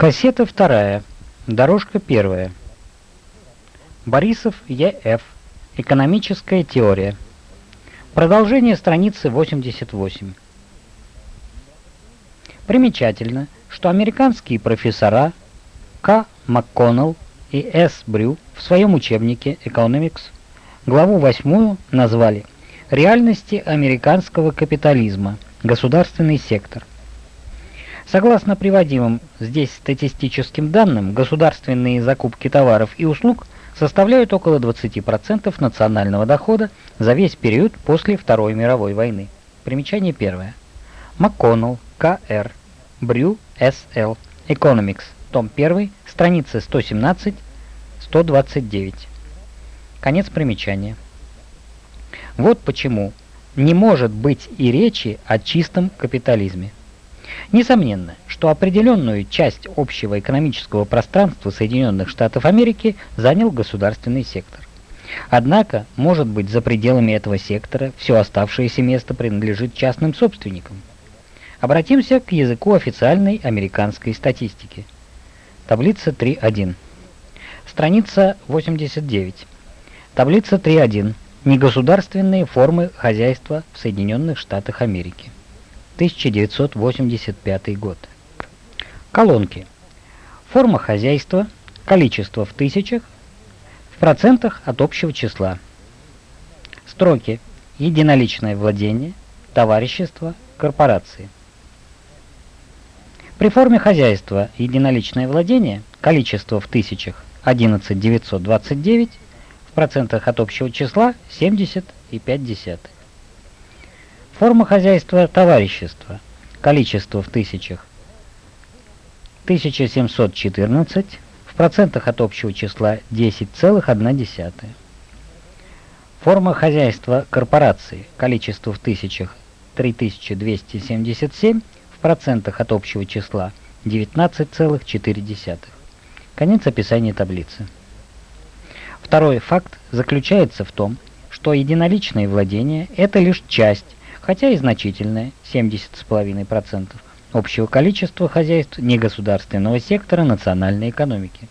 Кассета вторая. Дорожка первая. Борисов Е.Ф. Экономическая теория. Продолжение страницы 88. Примечательно, что американские профессора К. МакКоннелл и С. Брю в своем учебнике Economics главу 8 назвали «Реальности американского капитализма. Государственный сектор». Согласно приводимым здесь статистическим данным, государственные закупки товаров и услуг составляют около 20% национального дохода за весь период после Второй мировой войны. Примечание первое. МакКоннелл, К.Р., Брю, С.Л., Economics, том 1, страницы 117-129. Конец примечания. Вот почему не может быть и речи о чистом капитализме. Несомненно, что определенную часть общего экономического пространства Соединенных Штатов Америки занял государственный сектор. Однако, может быть, за пределами этого сектора все оставшееся место принадлежит частным собственникам. Обратимся к языку официальной американской статистики. Таблица 3.1. Страница 89. Таблица 3.1. Негосударственные формы хозяйства в Соединенных Штатах Америки. 1985 год. Колонки. Форма хозяйства, количество в тысячах, в процентах от общего числа. Строки. Единоличное владение, товарищество, корпорации. При форме хозяйства единоличное владение, количество в тысячах 11929, в процентах от общего числа 70,5. Форма хозяйства товарищества. Количество в тысячах. 1714. В процентах от общего числа 10,1. Форма хозяйства корпорации. Количество в тысячах 3277. В процентах от общего числа 19,4. Конец описания таблицы. Второй факт заключается в том, что единоличные владения – это лишь часть хотя и значительное, 70,5% общего количества хозяйств негосударственного сектора национальной экономики.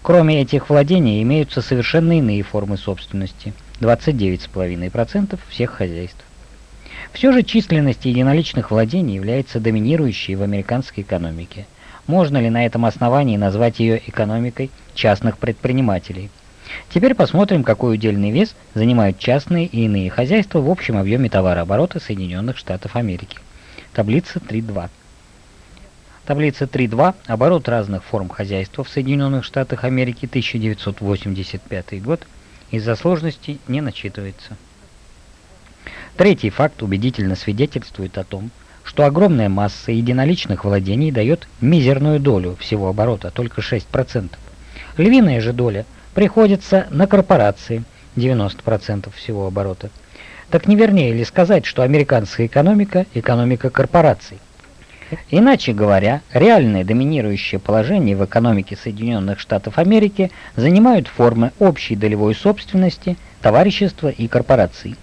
Кроме этих владений имеются совершенно иные формы собственности, 29,5% всех хозяйств. Все же численность единоличных владений является доминирующей в американской экономике. Можно ли на этом основании назвать ее экономикой частных предпринимателей – Теперь посмотрим, какой удельный вес занимают частные и иные хозяйства в общем объеме товарооборота Соединенных Штатов Америки. Таблица 3.2. Таблица 3.2. Оборот разных форм хозяйства в Соединенных Штатах Америки 1985 год из-за сложности не начитывается. Третий факт убедительно свидетельствует о том, что огромная масса единоличных владений дает мизерную долю всего оборота, только 6%. Львиная же доля – приходится на корпорации, 90% всего оборота. Так не вернее ли сказать, что американская экономика – экономика корпораций? Иначе говоря, реальное доминирующее положение в экономике Соединенных Штатов Америки занимают формы общей долевой собственности, товарищества и корпораций.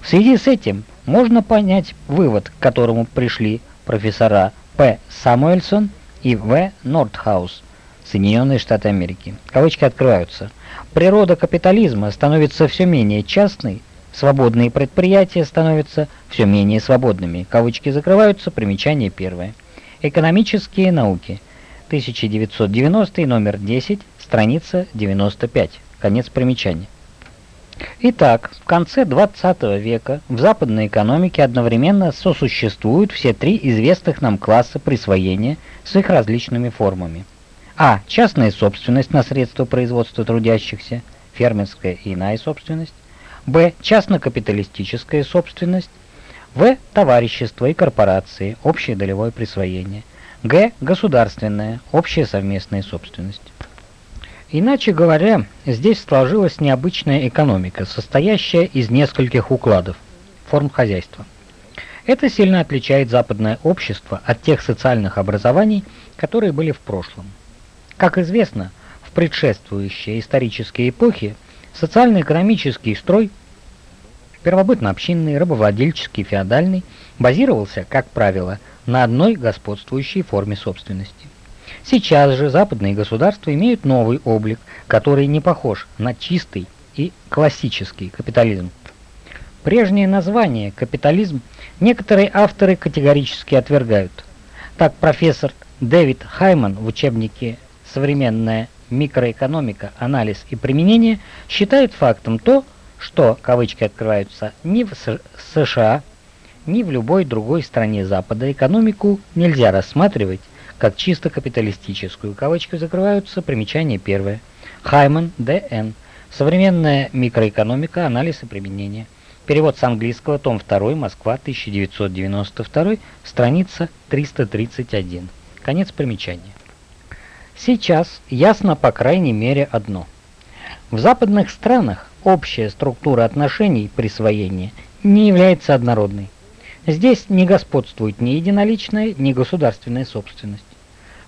В связи с этим можно понять вывод, к которому пришли профессора П. Самуэльсон и В. Нордхаус Соединенные Штаты Америки. Кавычки открываются. Природа капитализма становится все менее частной, свободные предприятия становятся все менее свободными. Кавычки закрываются, примечание первое. Экономические науки. 1990 номер 10, страница 95. Конец примечания. Итак, в конце 20 века в западной экономике одновременно сосуществуют все три известных нам класса присвоения с их различными формами. А. Частная собственность на средства производства трудящихся, фермерская и иная собственность. Б. Частно-капиталистическая собственность. В. Товарищество и корпорации, общее долевое присвоение. Г. Государственная, общая совместная собственность. Иначе говоря, здесь сложилась необычная экономика, состоящая из нескольких укладов, форм хозяйства. Это сильно отличает западное общество от тех социальных образований, которые были в прошлом. Как известно, в предшествующие исторические эпохи социально-экономический строй, первобытно-общинный, рабовладельческий, феодальный, базировался, как правило, на одной господствующей форме собственности. Сейчас же западные государства имеют новый облик, который не похож на чистый и классический капитализм. Прежнее название «капитализм» некоторые авторы категорически отвергают. Так профессор Дэвид Хайман в учебнике «Современная микроэкономика, анализ и применение» считает фактом то, что, кавычки открываются, ни в США, ни в любой другой стране Запада экономику нельзя рассматривать как чисто капиталистическую. Кавычки закрываются, примечание первое. Хайман, Д.Н. Современная микроэкономика, анализ и применение. Перевод с английского, том 2, Москва, 1992, страница 331. Конец примечания. Сейчас ясно по крайней мере одно. В западных странах общая структура отношений присвоения не является однородной. Здесь не господствует ни единоличная, ни государственная собственность.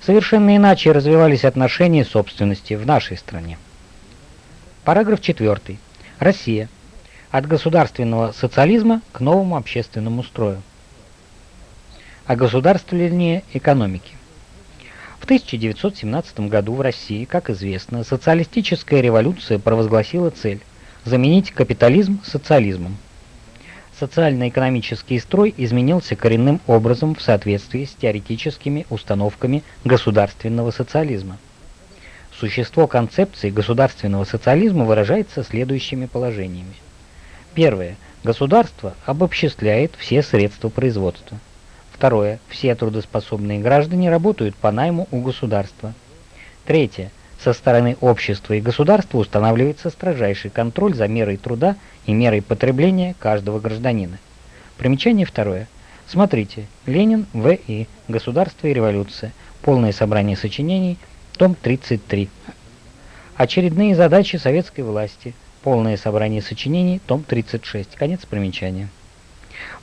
Совершенно иначе развивались отношения собственности в нашей стране. Параграф 4. Россия. От государственного социализма к новому общественному строю. О государствовании экономики. В 1917 году в России, как известно, социалистическая революция провозгласила цель заменить капитализм социализмом. Социально-экономический строй изменился коренным образом в соответствии с теоретическими установками государственного социализма. Существо концепции государственного социализма выражается следующими положениями. Первое. Государство обобществляет все средства производства. Второе. Все трудоспособные граждане работают по найму у государства. Третье. Со стороны общества и государства устанавливается строжайший контроль за мерой труда и мерой потребления каждого гражданина. Примечание второе. Смотрите. Ленин, В.И. Государство и революция. Полное собрание сочинений. Том 33. Очередные задачи советской власти. Полное собрание сочинений. Том 36. Конец примечания.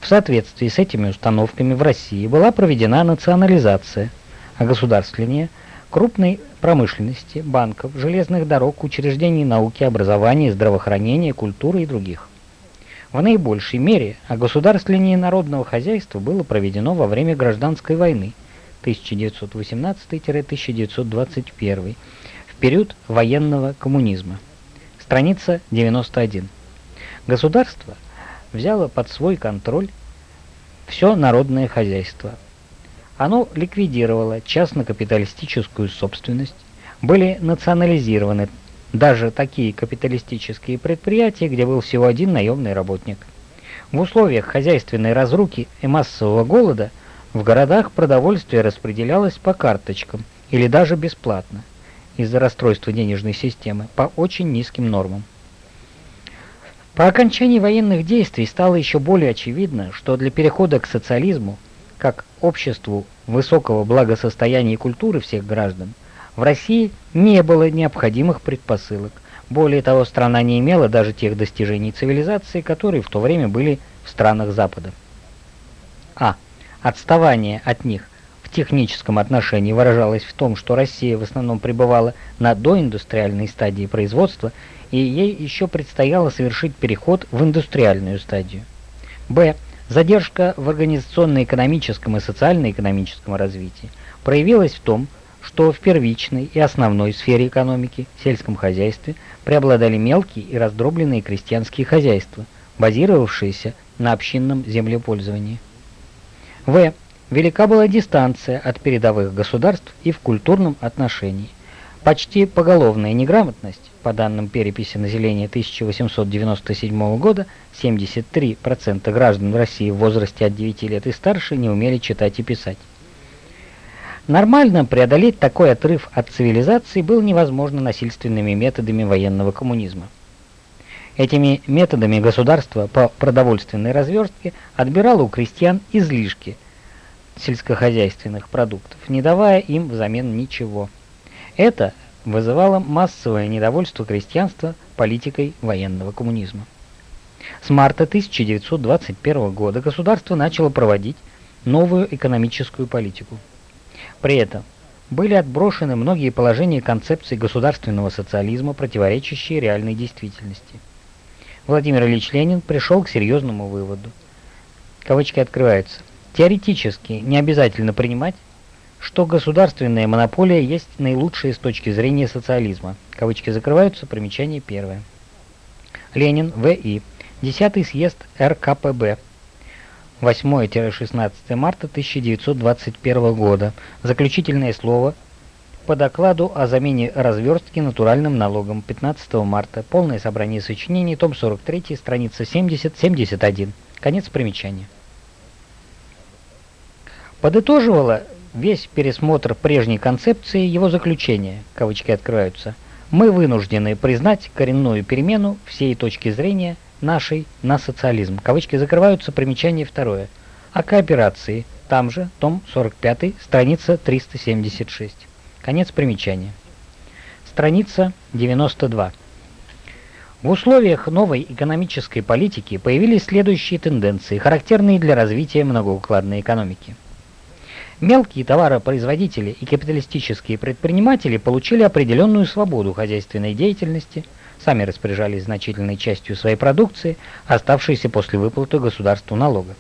В соответствии с этими установками в России была проведена национализация, а государствление – крупной промышленности, банков, железных дорог, учреждений науки, образования, здравоохранения, культуры и других. В наибольшей мере огосударствление народного хозяйства было проведено во время гражданской войны 1918-1921 в период военного коммунизма. Страница 91. Государство взяло под свой контроль все народное хозяйство, оно ликвидировало частно-капиталистическую собственность, были национализированы даже такие капиталистические предприятия, где был всего один наемный работник. В условиях хозяйственной разруки и массового голода в городах продовольствие распределялось по карточкам или даже бесплатно из-за расстройства денежной системы по очень низким нормам. По окончании военных действий стало еще более очевидно, что для перехода к социализму как обществу высокого благосостояния и культуры всех граждан, в России не было необходимых предпосылок. Более того, страна не имела даже тех достижений цивилизации, которые в то время были в странах Запада. А. Отставание от них в техническом отношении выражалось в том, что Россия в основном пребывала на доиндустриальной стадии производства, и ей еще предстояло совершить переход в индустриальную стадию. Б. Задержка в организационно-экономическом и социально-экономическом развитии проявилась в том, что в первичной и основной сфере экономики, сельском хозяйстве, преобладали мелкие и раздробленные крестьянские хозяйства, базировавшиеся на общинном землепользовании. В. Велика была дистанция от передовых государств и в культурном отношении. Почти поголовная неграмотность, по данным переписи населения 1897 года, 73% граждан России в возрасте от 9 лет и старше не умели читать и писать. Нормально преодолеть такой отрыв от цивилизации было невозможно насильственными методами военного коммунизма. Этими методами государство по продовольственной разверстке отбирало у крестьян излишки сельскохозяйственных продуктов, не давая им взамен ничего. Это вызывало массовое недовольство крестьянства политикой военного коммунизма. С марта 1921 года государство начало проводить новую экономическую политику. При этом были отброшены многие положения концепции государственного социализма, противоречащие реальной действительности. Владимир Ильич Ленин пришел к серьезному выводу. Кавычки открываются. Теоретически не обязательно принимать что государственная монополия есть наилучшая с точки зрения социализма. Кавычки закрываются, примечание первое. Ленин, В.И. 10 съезд РКПБ. 8-16 марта 1921 года. Заключительное слово по докладу о замене разверстки натуральным налогом 15 марта. Полное собрание сочинений, том 43, страница 70-71. Конец примечания. Подытоживала весь пересмотр прежней концепции его заключение, кавычки открываются, мы вынуждены признать коренную перемену всей точки зрения нашей на социализм. Кавычки закрываются, примечание второе. О кооперации, там же, том 45, страница 376. Конец примечания. Страница 92. В условиях новой экономической политики появились следующие тенденции, характерные для развития многоукладной экономики. Мелкие товаропроизводители и капиталистические предприниматели получили определенную свободу хозяйственной деятельности, сами распоряжались значительной частью своей продукции, оставшейся после выплаты государству налога.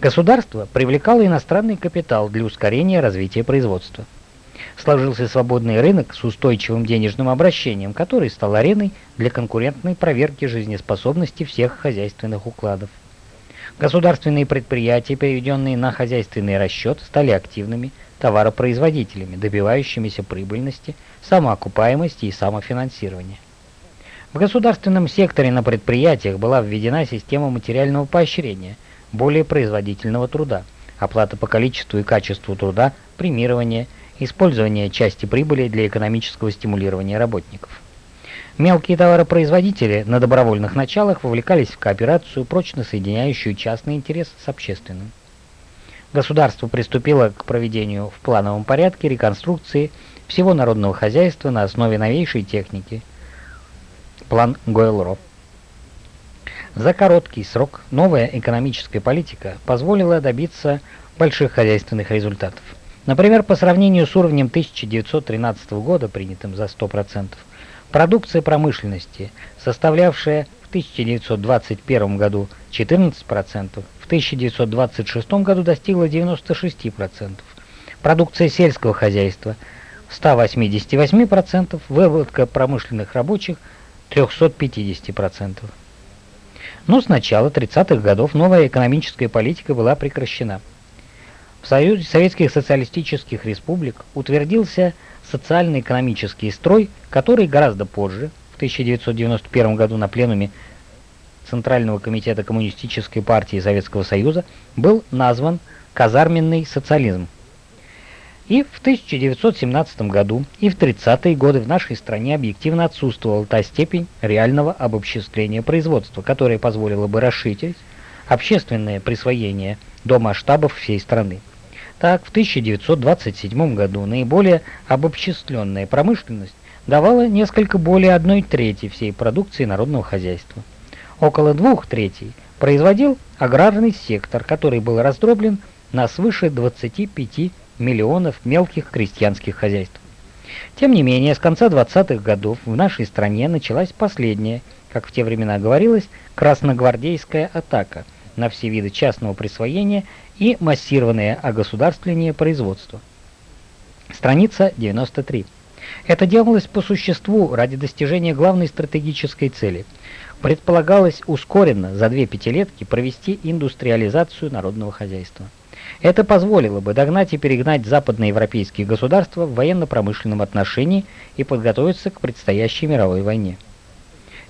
Государство привлекало иностранный капитал для ускорения развития производства. Сложился свободный рынок с устойчивым денежным обращением, который стал ареной для конкурентной проверки жизнеспособности всех хозяйственных укладов. Государственные предприятия, переведенные на хозяйственный расчет, стали активными товаропроизводителями, добивающимися прибыльности, самоокупаемости и самофинансирования. В государственном секторе на предприятиях была введена система материального поощрения, более производительного труда, оплата по количеству и качеству труда, премирование, использование части прибыли для экономического стимулирования работников. Мелкие товаропроизводители на добровольных началах вовлекались в кооперацию, прочно соединяющую частный интерес с общественным. Государство приступило к проведению в плановом порядке реконструкции всего народного хозяйства на основе новейшей техники. План Гойл-Ро. За короткий срок новая экономическая политика позволила добиться больших хозяйственных результатов. Например, по сравнению с уровнем 1913 года, принятым за 100%, Продукция промышленности, составлявшая в 1921 году 14%, в 1926 году достигла 96%. Продукция сельского хозяйства 188%, выработка промышленных рабочих 350%. Но с начала 30-х годов новая экономическая политика была прекращена. В Союзе Советских Социалистических Республик утвердился социально-экономический строй, который гораздо позже, в 1991 году на пленуме Центрального комитета Коммунистической партии Советского Союза, был назван «казарменный социализм». И в 1917 году, и в 30-е годы в нашей стране объективно отсутствовала та степень реального обобществления производства, которая позволила бы расширить общественное присвоение до масштабов всей страны. Так, в 1927 году наиболее обобществленная промышленность давала несколько более одной трети всей продукции народного хозяйства. Около двух третей производил аграрный сектор, который был раздроблен на свыше 25 миллионов мелких крестьянских хозяйств. Тем не менее, с конца 20-х годов в нашей стране началась последняя, как в те времена говорилось, красногвардейская атака на все виды частного присвоения и массированное огосударствление производства. Страница 93. Это делалось по существу ради достижения главной стратегической цели. Предполагалось ускоренно за две пятилетки провести индустриализацию народного хозяйства. Это позволило бы догнать и перегнать западноевропейские государства в военно-промышленном отношении и подготовиться к предстоящей мировой войне.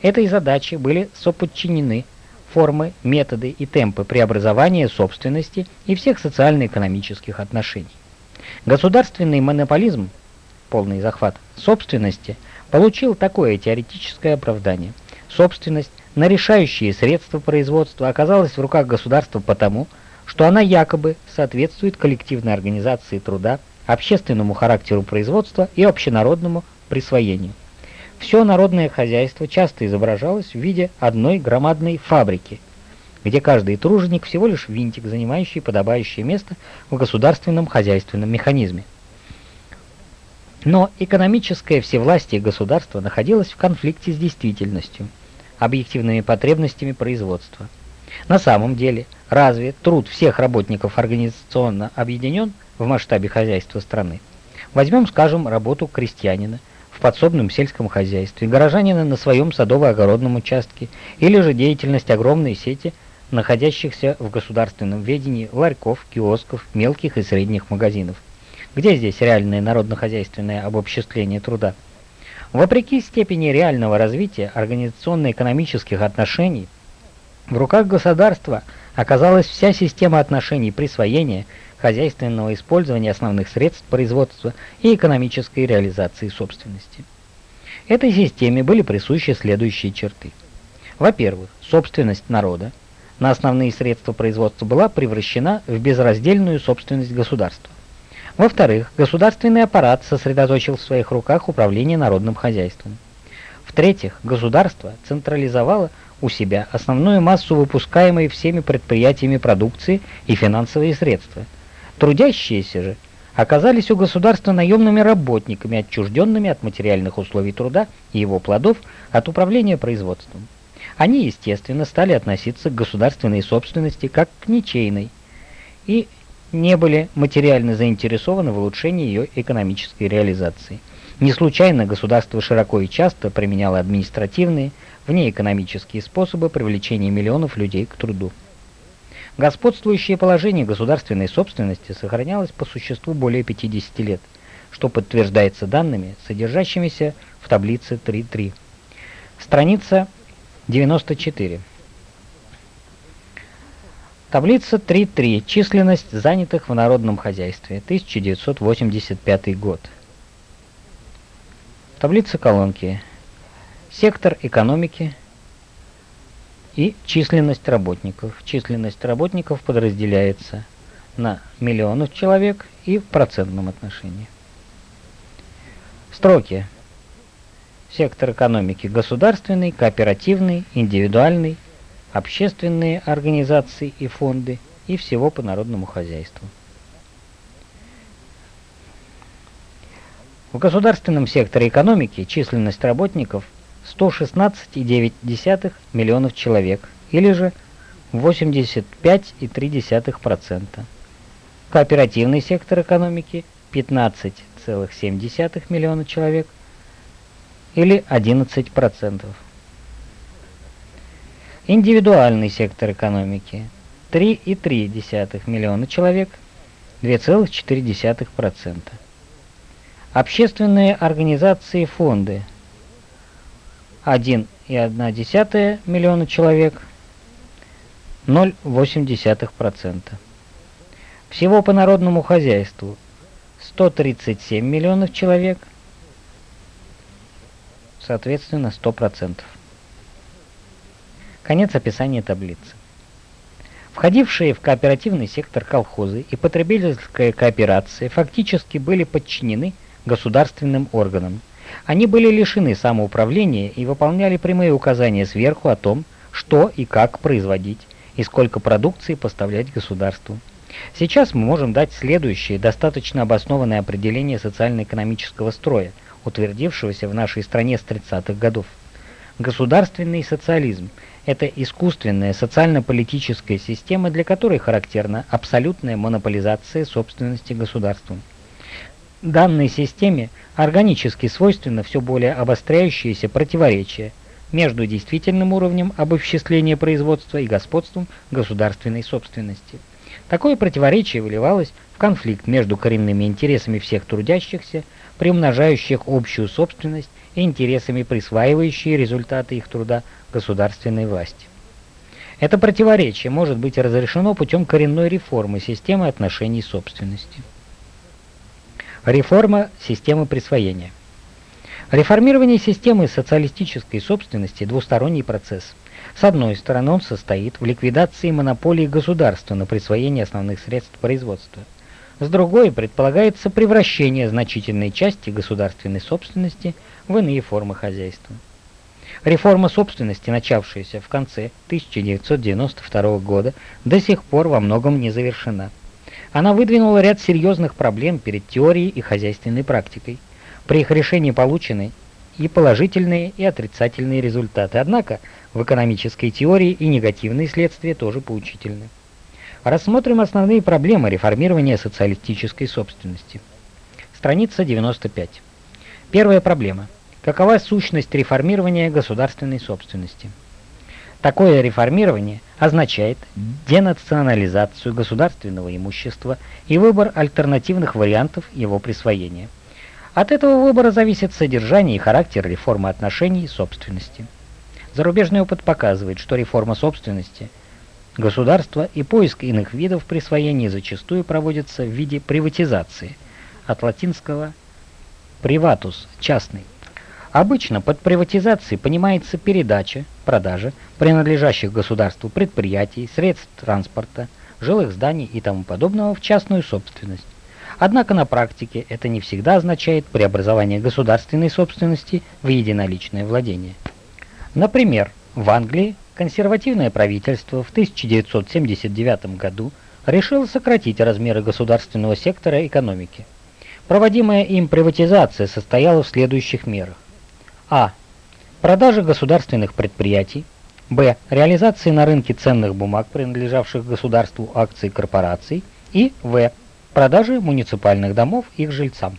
Этой задаче были соподчинены формы, методы и темпы преобразования собственности и всех социально-экономических отношений. Государственный монополизм, полный захват собственности, получил такое теоретическое оправдание. Собственность на решающие средства производства оказалась в руках государства потому, что она якобы соответствует коллективной организации труда, общественному характеру производства и общенародному присвоению. Все народное хозяйство часто изображалось в виде одной громадной фабрики, где каждый труженик всего лишь винтик, занимающий подобающее место в государственном хозяйственном механизме. Но экономическое всевластие государства находилось в конфликте с действительностью, объективными потребностями производства. На самом деле, разве труд всех работников организационно объединен в масштабе хозяйства страны? Возьмем, скажем, работу крестьянина подсобном сельском хозяйстве, горожанина на своем садово-огородном участке или же деятельность огромной сети находящихся в государственном ведении ларьков, киосков, мелких и средних магазинов. Где здесь реальное народно-хозяйственное обобществление труда? Вопреки степени реального развития организационно-экономических отношений, в руках государства оказалась вся система отношений присвоения, хозяйственного использования основных средств производства и экономической реализации собственности. Этой системе были присущи следующие черты. Во-первых, собственность народа на основные средства производства была превращена в безраздельную собственность государства. Во-вторых, государственный аппарат сосредоточил в своих руках управление народным хозяйством. В-третьих, государство централизовало у себя основную массу выпускаемой всеми предприятиями продукции и финансовые средства. Трудящиеся же оказались у государства наемными работниками, отчужденными от материальных условий труда и его плодов от управления производством. Они, естественно, стали относиться к государственной собственности как к ничейной и не были материально заинтересованы в улучшении ее экономической реализации. Не случайно государство широко и часто применяло административные, внеэкономические способы привлечения миллионов людей к труду. Господствующее положение государственной собственности сохранялось по существу более 50 лет, что подтверждается данными, содержащимися в таблице 3.3. Страница 94. Таблица 3.3. Численность занятых в народном хозяйстве. 1985 год. Таблица колонки. Сектор экономики и численность работников. Численность работников подразделяется на миллионов человек и в процентном отношении. Строки. Сектор экономики государственный, кооперативный, индивидуальный, общественные организации и фонды и всего по народному хозяйству. В государственном секторе экономики численность работников 116,9 миллионов человек, или же 85,3%. Кооперативный сектор экономики 15,7 миллиона человек, или 11%. Индивидуальный сектор экономики 3,3 миллиона человек, 2,4%. Общественные организации и фонды 1,1 миллиона человек, 0,8%. Всего по народному хозяйству 137 миллионов человек, соответственно 100%. Конец описания таблицы. Входившие в кооперативный сектор колхозы и потребительская кооперация фактически были подчинены государственным органам. Они были лишены самоуправления и выполняли прямые указания сверху о том, что и как производить, и сколько продукции поставлять государству. Сейчас мы можем дать следующее достаточно обоснованное определение социально-экономического строя, утвердившегося в нашей стране с 30-х годов. Государственный социализм – это искусственная социально-политическая система, для которой характерна абсолютная монополизация собственности государством. Данной системе органически свойственно все более обостряющееся противоречие между действительным уровнем обобществления производства и господством государственной собственности. Такое противоречие выливалось в конфликт между коренными интересами всех трудящихся, приумножающих общую собственность и интересами, присваивающие результаты их труда государственной власти. Это противоречие может быть разрешено путем коренной реформы системы отношений собственности. Реформа системы присвоения. Реформирование системы социалистической собственности – двусторонний процесс. С одной стороны, он состоит в ликвидации монополии государства на присвоение основных средств производства. С другой, предполагается превращение значительной части государственной собственности в иные формы хозяйства. Реформа собственности, начавшаяся в конце 1992 года, до сих пор во многом не завершена. Она выдвинула ряд серьезных проблем перед теорией и хозяйственной практикой. При их решении получены и положительные, и отрицательные результаты. Однако в экономической теории и негативные следствия тоже поучительны. Рассмотрим основные проблемы реформирования социалистической собственности. Страница 95. Первая проблема. Какова сущность реформирования государственной собственности? Такое реформирование означает денационализацию государственного имущества и выбор альтернативных вариантов его присвоения. От этого выбора зависит содержание и характер реформы отношений и собственности. Зарубежный опыт показывает, что реформа собственности государства и поиск иных видов присвоения зачастую проводятся в виде приватизации, от латинского «privatus» – «частный». Обычно под приватизацией понимается передача, продажа принадлежащих государству предприятий, средств транспорта, жилых зданий и тому подобного в частную собственность. Однако на практике это не всегда означает преобразование государственной собственности в единоличное владение. Например, в Англии консервативное правительство в 1979 году решило сократить размеры государственного сектора экономики. Проводимая им приватизация состояла в следующих мерах. А. Продажа государственных предприятий. Б. Реализации на рынке ценных бумаг, принадлежавших государству акций корпораций. И В. Продажи муниципальных домов их жильцам.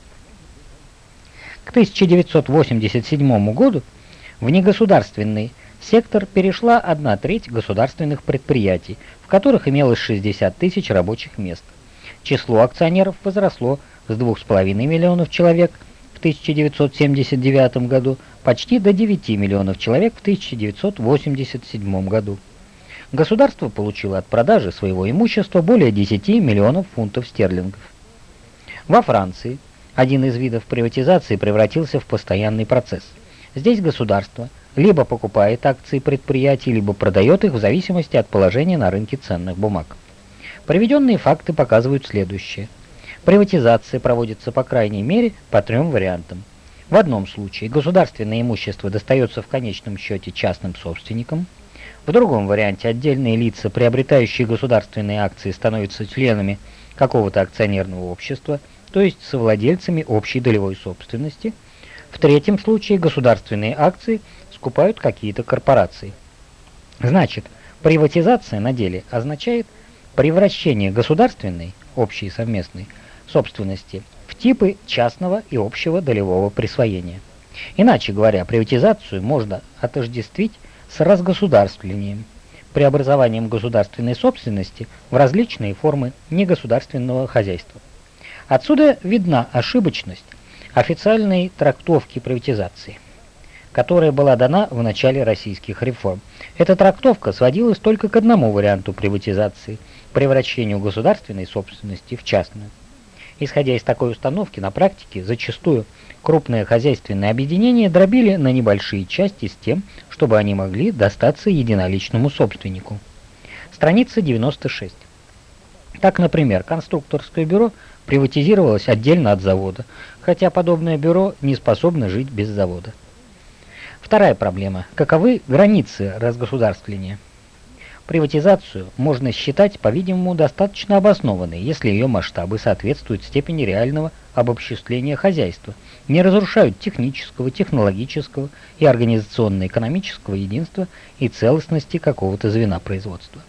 К 1987 году в негосударственный сектор перешла одна треть государственных предприятий, в которых имелось 60 тысяч рабочих мест. Число акционеров возросло с 2,5 миллионов человек 1979 году почти до 9 миллионов человек в 1987 году. Государство получило от продажи своего имущества более 10 миллионов фунтов стерлингов. Во Франции один из видов приватизации превратился в постоянный процесс. Здесь государство либо покупает акции предприятий, либо продает их в зависимости от положения на рынке ценных бумаг. Приведенные факты показывают следующее. Приватизация проводится по крайней мере по трем вариантам. В одном случае государственное имущество достается в конечном счете частным собственникам, в другом варианте отдельные лица, приобретающие государственные акции, становятся членами какого-то акционерного общества, то есть совладельцами общей долевой собственности. В третьем случае государственные акции скупают какие-то корпорации. Значит, приватизация на деле означает превращение государственной, общей совместной, собственности в типы частного и общего долевого присвоения. Иначе говоря, приватизацию можно отождествить с разгосударствлением, преобразованием государственной собственности в различные формы негосударственного хозяйства. Отсюда видна ошибочность официальной трактовки приватизации, которая была дана в начале российских реформ. Эта трактовка сводилась только к одному варианту приватизации – превращению государственной собственности в частную. Исходя из такой установки, на практике зачастую крупные хозяйственные объединения дробили на небольшие части с тем, чтобы они могли достаться единоличному собственнику. Страница 96. Так, например, конструкторское бюро приватизировалось отдельно от завода, хотя подобное бюро не способно жить без завода. Вторая проблема. Каковы границы разгосударствления? Приватизацию можно считать, по-видимому, достаточно обоснованной, если ее масштабы соответствуют степени реального обобществления хозяйства, не разрушают технического, технологического и организационно-экономического единства и целостности какого-то звена производства.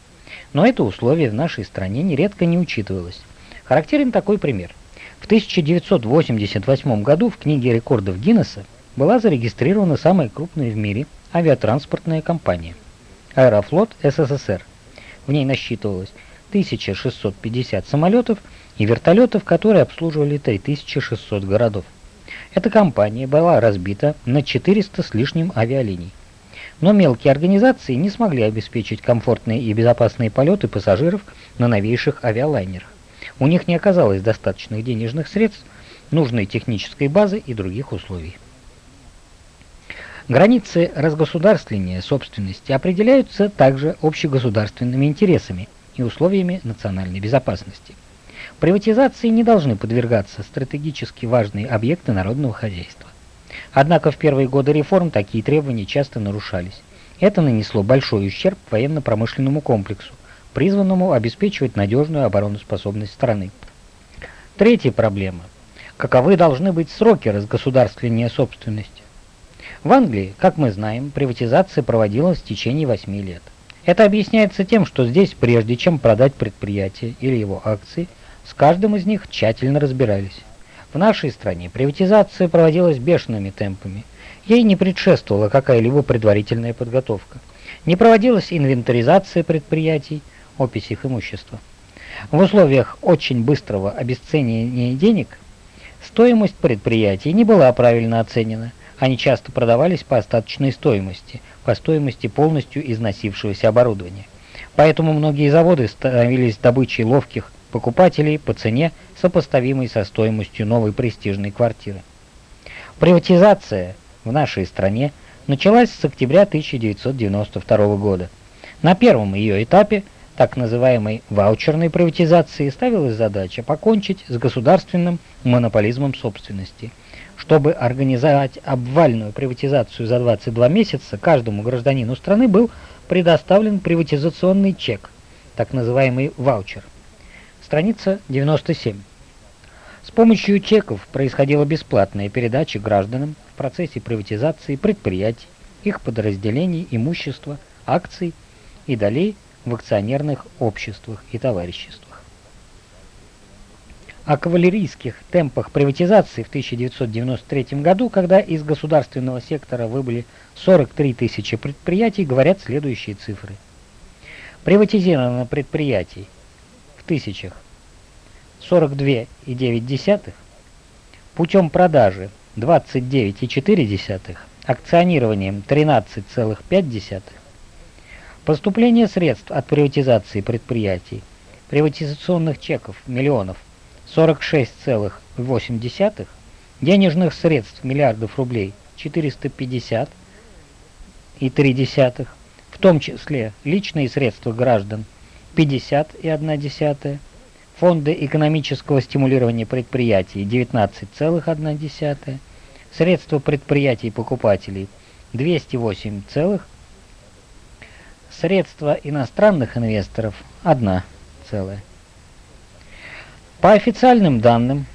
Но это условие в нашей стране нередко не учитывалось. Характерен такой пример. В 1988 году в книге рекордов Гиннесса была зарегистрирована самая крупная в мире авиатранспортная компания. Аэрофлот СССР. В ней насчитывалось 1650 самолетов и вертолетов, которые обслуживали 3600 городов. Эта компания была разбита на 400 с лишним авиалиний. Но мелкие организации не смогли обеспечить комфортные и безопасные полеты пассажиров на новейших авиалайнерах. У них не оказалось достаточных денежных средств, нужной технической базы и других условий. Границы разгосударствления собственности определяются также общегосударственными интересами и условиями национальной безопасности. Приватизации не должны подвергаться стратегически важные объекты народного хозяйства. Однако в первые годы реформ такие требования часто нарушались. Это нанесло большой ущерб военно-промышленному комплексу, призванному обеспечивать надежную обороноспособность страны. Третья проблема. Каковы должны быть сроки разгосударствления собственности? В Англии, как мы знаем, приватизация проводилась в течение 8 лет. Это объясняется тем, что здесь, прежде чем продать предприятие или его акции, с каждым из них тщательно разбирались. В нашей стране приватизация проводилась бешеными темпами. Ей не предшествовала какая-либо предварительная подготовка. Не проводилась инвентаризация предприятий, опись их имущества. В условиях очень быстрого обесценивания денег стоимость предприятий не была правильно оценена. Они часто продавались по остаточной стоимости, по стоимости полностью износившегося оборудования. Поэтому многие заводы становились добычей ловких покупателей по цене, сопоставимой со стоимостью новой престижной квартиры. Приватизация в нашей стране началась с октября 1992 года. На первом ее этапе, так называемой ваучерной приватизации, ставилась задача покончить с государственным монополизмом собственности. Чтобы организовать обвальную приватизацию за 22 месяца, каждому гражданину страны был предоставлен приватизационный чек, так называемый ваучер. Страница 97. С помощью чеков происходила бесплатная передача гражданам в процессе приватизации предприятий, их подразделений, имущества, акций и долей в акционерных обществах и товариществах. О кавалерийских темпах приватизации в 1993 году, когда из государственного сектора выбыли 43 тысячи предприятий, говорят следующие цифры. Приватизировано предприятий тысячах 42,9, путем продажи 29,4, акционированием 13,5, поступление средств от приватизации предприятий, приватизационных чеков миллионов 46,8, денежных средств миллиардов рублей 450 и 3 в том числе личные средства граждан 50,1, фонды экономического стимулирования предприятий 19,1, средства предприятий и покупателей 208, средства иностранных инвесторов 1 целая. По официальным данным,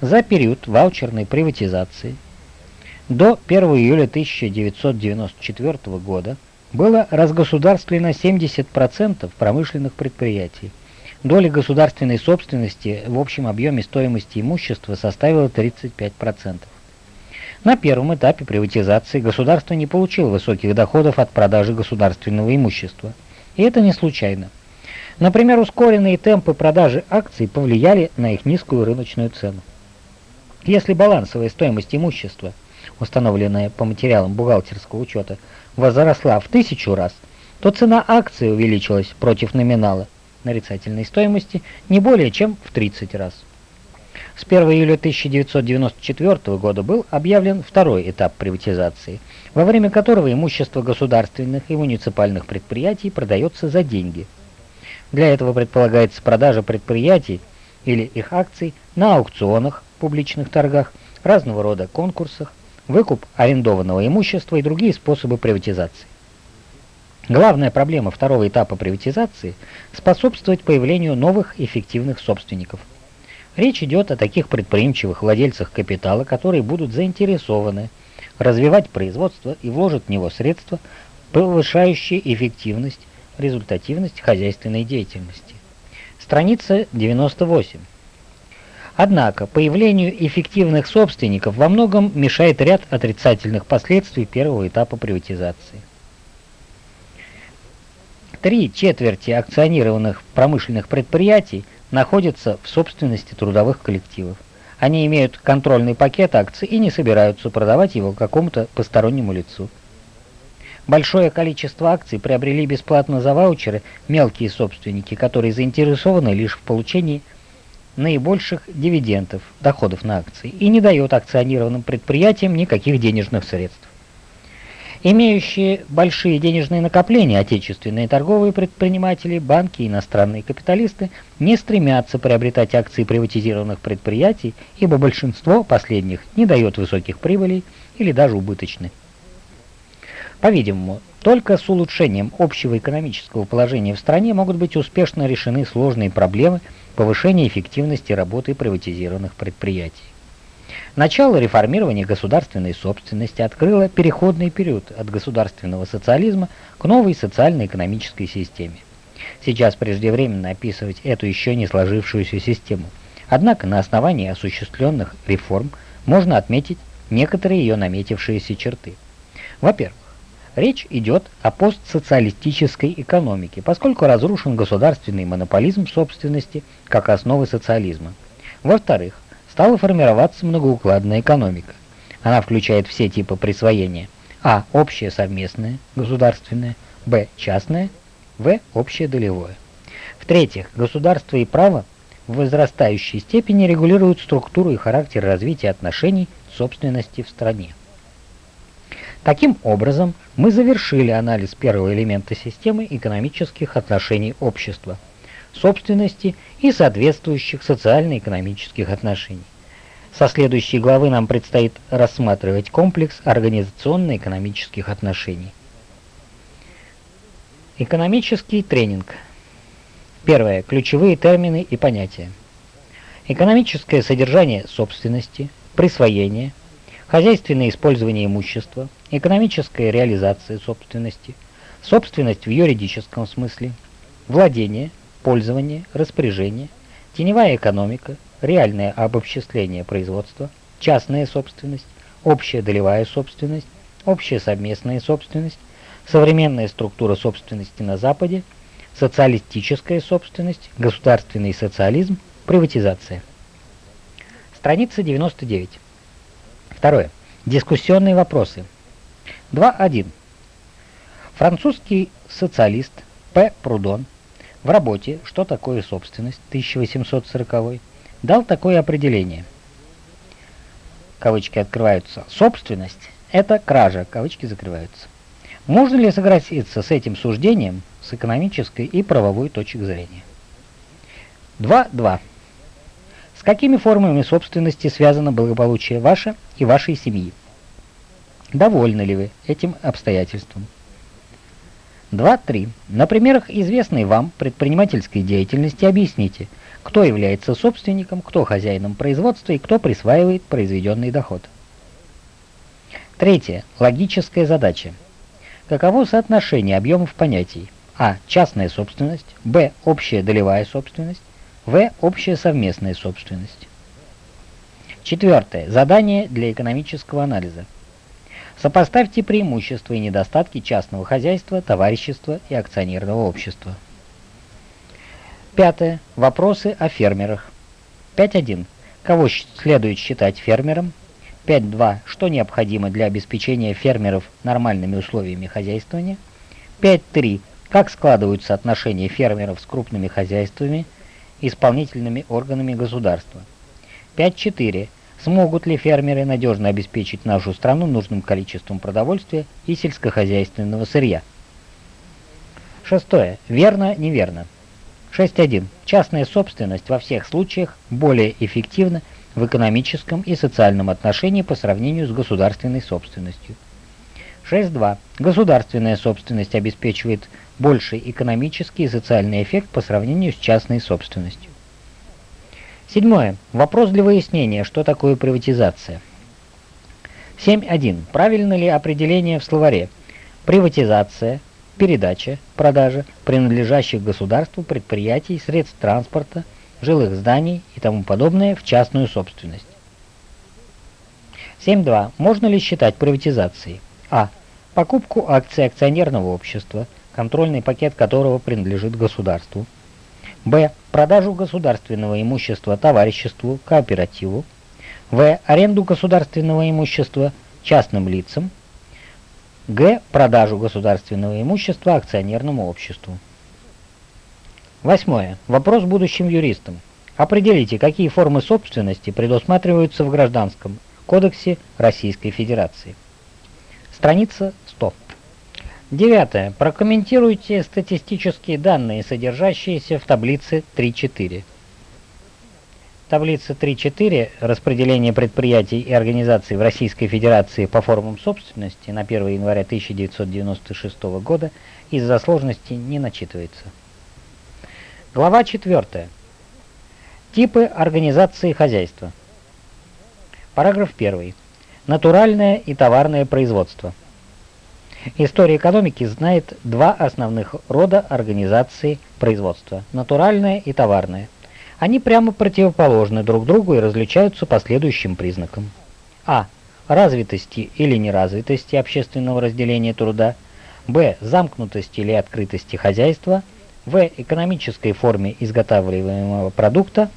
за период ваучерной приватизации до 1 июля 1994 года было разгосударствлено 70% промышленных предприятий. Доля государственной собственности в общем объеме стоимости имущества составила 35%. На первом этапе приватизации государство не получило высоких доходов от продажи государственного имущества. И это не случайно. Например, ускоренные темпы продажи акций повлияли на их низкую рыночную цену. Если балансовая стоимость имущества, установленная по материалам бухгалтерского учета, возросла в тысячу раз, то цена акции увеличилась против номинала нарицательной стоимости не более чем в 30 раз. С 1 июля 1994 года был объявлен второй этап приватизации, во время которого имущество государственных и муниципальных предприятий продается за деньги. Для этого предполагается продажа предприятий или их акций на аукционах, публичных торгах, разного рода конкурсах, выкуп арендованного имущества и другие способы приватизации. Главная проблема второго этапа приватизации – способствовать появлению новых эффективных собственников. Речь идет о таких предприимчивых владельцах капитала, которые будут заинтересованы развивать производство и вложат в него средства, повышающие эффективность, результативность хозяйственной деятельности. Страница 98. Однако появлению эффективных собственников во многом мешает ряд отрицательных последствий первого этапа приватизации. Три четверти акционированных промышленных предприятий находятся в собственности трудовых коллективов. Они имеют контрольный пакет акций и не собираются продавать его какому-то постороннему лицу. Большое количество акций приобрели бесплатно за ваучеры мелкие собственники, которые заинтересованы лишь в получении наибольших дивидендов, доходов на акции, и не дает акционированным предприятиям никаких денежных средств. Имеющие большие денежные накопления отечественные торговые предприниматели, банки и иностранные капиталисты не стремятся приобретать акции приватизированных предприятий, ибо большинство последних не дает высоких прибылей или даже убыточны. По-видимому, только с улучшением общего экономического положения в стране могут быть успешно решены сложные проблемы повышения эффективности работы приватизированных предприятий. Начало реформирования государственной собственности открыло переходный период от государственного социализма к новой социально-экономической системе. Сейчас преждевременно описывать эту еще не сложившуюся систему. Однако на основании осуществленных реформ можно отметить некоторые ее наметившиеся черты. Во-первых, речь идет о постсоциалистической экономике, поскольку разрушен государственный монополизм собственности как основы социализма. Во-вторых, стала формироваться многоукладная экономика. Она включает все типы присвоения. А. Общее совместное, государственное. Б. Частное. В. Общее долевое. В-третьих, государство и право в возрастающей степени регулируют структуру и характер развития отношений собственности в стране. Таким образом, мы завершили анализ первого элемента системы экономических отношений общества – собственности и соответствующих социально-экономических отношений. Со следующей главы нам предстоит рассматривать комплекс организационно-экономических отношений. Экономический тренинг. Первое. Ключевые термины и понятия. Экономическое содержание собственности, присвоение, хозяйственное использование имущества, экономическая реализация собственности, собственность в юридическом смысле, владение, пользование, распоряжение, теневая экономика, реальное обобществление производства, частная собственность, общая долевая собственность, общая совместная собственность, современная структура собственности на Западе, социалистическая собственность, государственный социализм, приватизация. Страница 99. Второе. Дискуссионные вопросы. 2.1. Французский социалист П. Прудон в работе «Что такое собственность» 1840 дал такое определение. Кавычки открываются. Собственность – это кража, кавычки закрываются. Можно ли согласиться с этим суждением с экономической и правовой точек зрения? 2.2. С какими формами собственности связано благополучие ваше и вашей семьи? Довольны ли вы этим обстоятельством? 2.3. На примерах известной вам предпринимательской деятельности объясните, кто является собственником, кто хозяином производства и кто присваивает произведенный доход. Третье. Логическая задача. Каково соотношение объемов понятий? А. Частная собственность. Б. Общая долевая собственность. В. Общая совместная собственность. Четвертое. Задание для экономического анализа. Сопоставьте преимущества и недостатки частного хозяйства, товарищества и акционерного общества. Пятое. Вопросы о фермерах. 5.1. Кого следует считать фермером? 5.2. Что необходимо для обеспечения фермеров нормальными условиями хозяйствования? 5.3. Как складываются отношения фермеров с крупными хозяйствами, исполнительными органами государства? 5.4. Смогут ли фермеры надежно обеспечить нашу страну нужным количеством продовольствия и сельскохозяйственного сырья? Шестое. Верно, неверно. 6.1. Частная собственность во всех случаях более эффективна в экономическом и социальном отношении по сравнению с государственной собственностью. 6.2. Государственная собственность обеспечивает больший экономический и социальный эффект по сравнению с частной собственностью. Седьмое. Вопрос для выяснения, что такое приватизация. 7.1. Правильно ли определение в словаре? Приватизация, передача, продажа принадлежащих государству предприятий, средств транспорта, жилых зданий и тому подобное в частную собственность. 7.2. Можно ли считать приватизацией? А. Покупку акций акционерного общества, контрольный пакет которого принадлежит государству. Б. Продажу государственного имущества товариществу, кооперативу. В. Аренду государственного имущества частным лицам. Г. Продажу государственного имущества акционерному обществу. Восьмое. Вопрос будущим юристам. Определите, какие формы собственности предусматриваются в Гражданском кодексе Российской Федерации. Страница 100. Девятое. Прокомментируйте статистические данные, содержащиеся в таблице 3.4. Таблица 3.4 «Распределение предприятий и организаций в Российской Федерации по формам собственности» на 1 января 1996 года из-за сложности не начитывается. Глава 4. Типы организации хозяйства. Параграф 1. Натуральное и товарное производство. История экономики знает два основных рода организации производства – натуральное и товарное. Они прямо противоположны друг другу и различаются по следующим признакам. А. Развитости или неразвитости общественного разделения труда. Б. Замкнутости или открытости хозяйства. В. Экономической форме изготавливаемого продукта.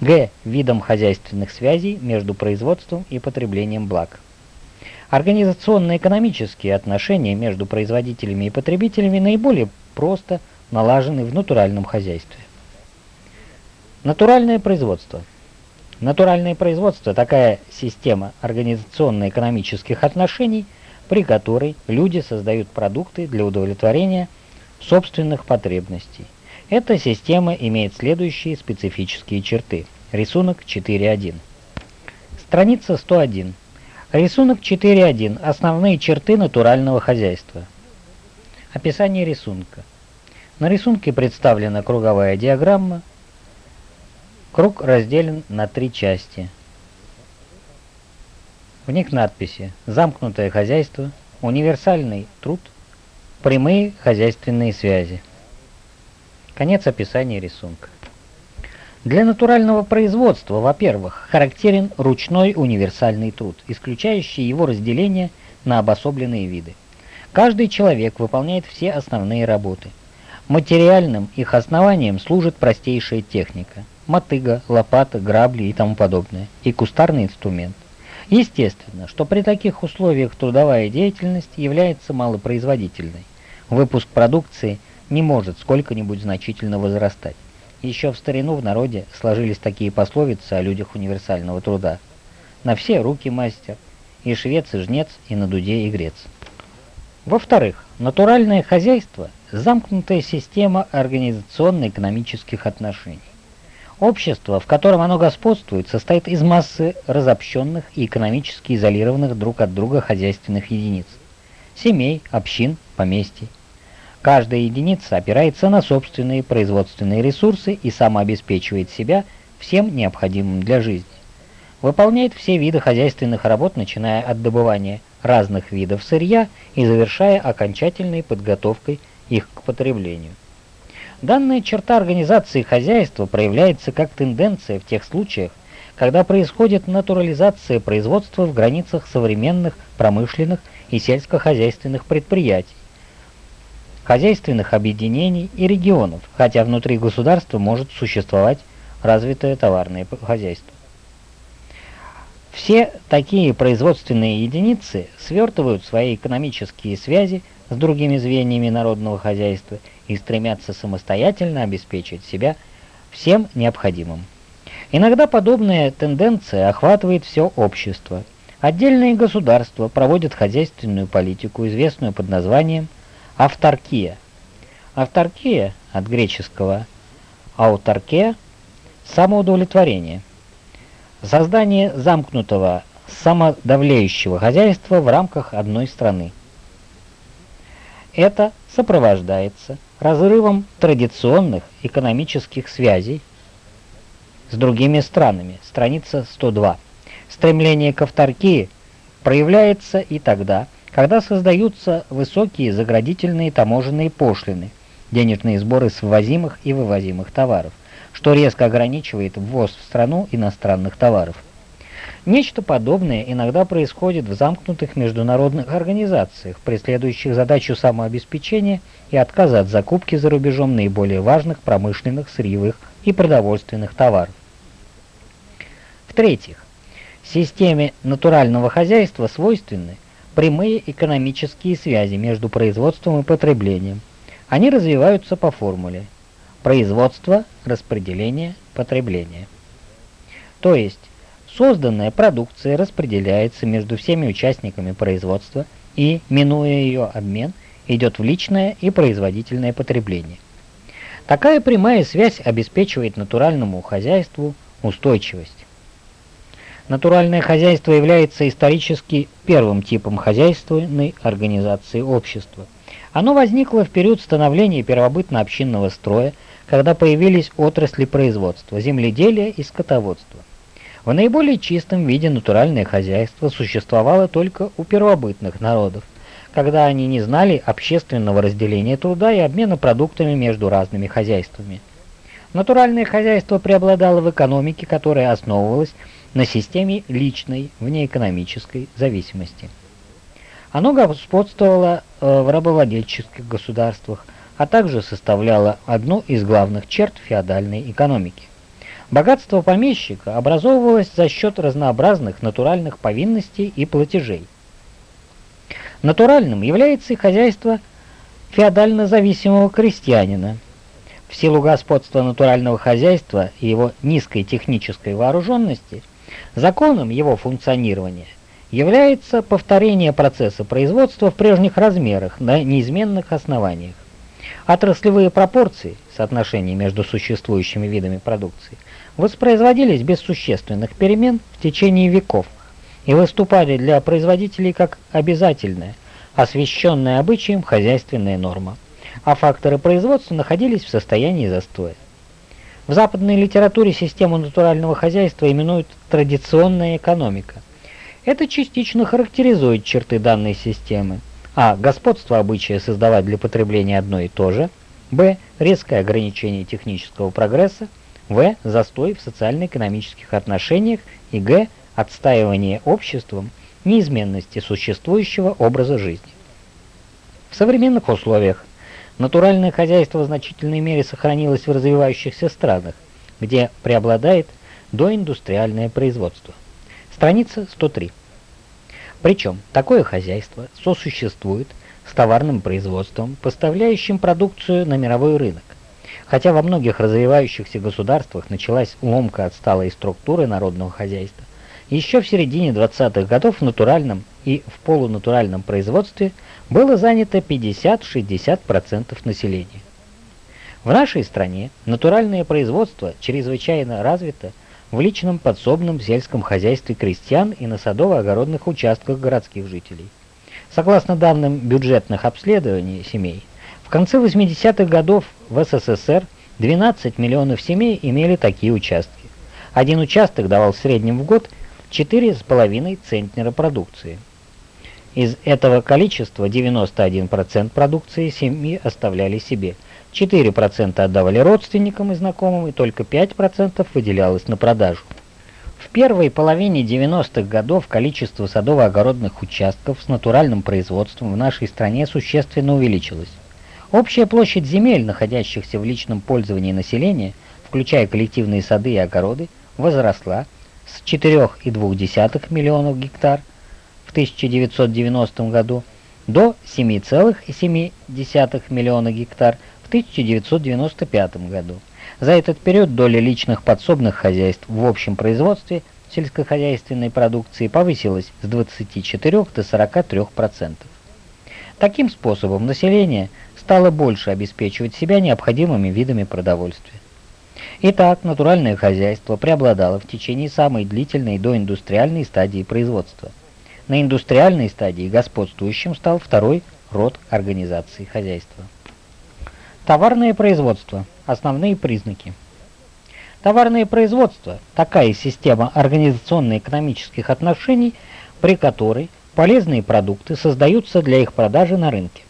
Г. Видом хозяйственных связей между производством и потреблением благ. Организационно-экономические отношения между производителями и потребителями наиболее просто налажены в натуральном хозяйстве. Натуральное производство. Натуральное производство – такая система организационно-экономических отношений, при которой люди создают продукты для удовлетворения собственных потребностей. Эта система имеет следующие специфические черты. Рисунок 4.1. Страница 101. Рисунок 4.1. Основные черты натурального хозяйства. Описание рисунка. На рисунке представлена круговая диаграмма. Круг разделен на три части. В них надписи «Замкнутое хозяйство», «Универсальный труд», «Прямые хозяйственные связи». Конец описания рисунка. Для натурального производства, во-первых, характерен ручной универсальный труд, исключающий его разделение на обособленные виды. Каждый человек выполняет все основные работы. Материальным их основанием служит простейшая техника – мотыга, лопата, грабли и тому подобное, и кустарный инструмент. Естественно, что при таких условиях трудовая деятельность является малопроизводительной. Выпуск продукции не может сколько-нибудь значительно возрастать. Еще в старину в народе сложились такие пословицы о людях универсального труда. На все руки мастер, и швец, и жнец, и на дуде игрец. Во-вторых, натуральное хозяйство – замкнутая система организационно-экономических отношений. Общество, в котором оно господствует, состоит из массы разобщенных и экономически изолированных друг от друга хозяйственных единиц – семей, общин, поместий. Каждая единица опирается на собственные производственные ресурсы и самообеспечивает себя всем необходимым для жизни. Выполняет все виды хозяйственных работ, начиная от добывания разных видов сырья и завершая окончательной подготовкой их к потреблению. Данная черта организации хозяйства проявляется как тенденция в тех случаях, когда происходит натурализация производства в границах современных промышленных и сельскохозяйственных предприятий, хозяйственных объединений и регионов, хотя внутри государства может существовать развитое товарное хозяйство. Все такие производственные единицы свертывают свои экономические связи с другими звеньями народного хозяйства и стремятся самостоятельно обеспечить себя всем необходимым. Иногда подобная тенденция охватывает все общество. Отдельные государства проводят хозяйственную политику, известную под названием Авторкия. Авторкия от греческого аутаркия – самоудовлетворение. Создание замкнутого самодавлеющего хозяйства в рамках одной страны. Это сопровождается разрывом традиционных экономических связей с другими странами. Страница 102. Стремление к авторкии проявляется и тогда, когда создаются высокие заградительные таможенные пошлины, денежные сборы с ввозимых и вывозимых товаров, что резко ограничивает ввоз в страну иностранных товаров. Нечто подобное иногда происходит в замкнутых международных организациях, преследующих задачу самообеспечения и отказа от закупки за рубежом наиболее важных промышленных, сырьевых и продовольственных товаров. В-третьих, системе натурального хозяйства свойственны прямые экономические связи между производством и потреблением. Они развиваются по формуле производство, распределение, потребление. То есть созданная продукция распределяется между всеми участниками производства и, минуя ее обмен, идет в личное и производительное потребление. Такая прямая связь обеспечивает натуральному хозяйству устойчивость. Натуральное хозяйство является исторически первым типом хозяйственной организации общества. Оно возникло в период становления первобытно-общинного строя, когда появились отрасли производства, земледелия и скотоводства. В наиболее чистом виде натуральное хозяйство существовало только у первобытных народов, когда они не знали общественного разделения труда и обмена продуктами между разными хозяйствами. Натуральное хозяйство преобладало в экономике, которая основывалась на системе личной внеэкономической зависимости. Оно господствовало э, в рабовладельческих государствах, а также составляло одну из главных черт феодальной экономики. Богатство помещика образовывалось за счет разнообразных натуральных повинностей и платежей. Натуральным является и хозяйство феодально зависимого крестьянина. В силу господства натурального хозяйства и его низкой технической вооруженности, законом его функционирования является повторение процесса производства в прежних размерах на неизменных основаниях. Отраслевые пропорции, соотношение между существующими видами продукции, воспроизводились без существенных перемен в течение веков и выступали для производителей как обязательная, освещенная обычаем хозяйственная норма, а факторы производства находились в состоянии застоя. В западной литературе систему натурального хозяйства именуют традиционная экономика. Это частично характеризует черты данной системы. А. Господство обычая создавать для потребления одно и то же. Б. Резкое ограничение технического прогресса. В. Застой в социально-экономических отношениях. И Г. Отстаивание обществом неизменности существующего образа жизни. В современных условиях натуральное хозяйство в значительной мере сохранилось в развивающихся странах, где преобладает доиндустриальное производство. Страница 103. Причем такое хозяйство сосуществует с товарным производством, поставляющим продукцию на мировой рынок. Хотя во многих развивающихся государствах началась ломка отсталой структуры народного хозяйства, еще в середине 20-х годов в натуральном и в полунатуральном производстве было занято 50-60% населения. В нашей стране натуральное производство чрезвычайно развито в личном подсобном сельском хозяйстве крестьян и на садово-огородных участках городских жителей. Согласно данным бюджетных обследований семей, в конце 80-х годов в СССР 12 миллионов семей имели такие участки. Один участок давал в среднем в год 4,5 центнера продукции. Из этого количества 91% продукции семьи оставляли себе, 4% отдавали родственникам и знакомым, и только 5% выделялось на продажу. В первой половине 90-х годов количество садово-огородных участков с натуральным производством в нашей стране существенно увеличилось. Общая площадь земель, находящихся в личном пользовании населения, включая коллективные сады и огороды, возросла с 4,2 миллионов гектар 1990 году до 7,7 миллиона гектар в 1995 году. За этот период доля личных подсобных хозяйств в общем производстве сельскохозяйственной продукции повысилась с 24 до 43%. Таким способом население стало больше обеспечивать себя необходимыми видами продовольствия. Итак, натуральное хозяйство преобладало в течение самой длительной доиндустриальной стадии производства. На индустриальной стадии господствующим стал второй род организации хозяйства. Товарное производство. Основные признаки. Товарное производство – такая система организационно-экономических отношений, при которой полезные продукты создаются для их продажи на рынке.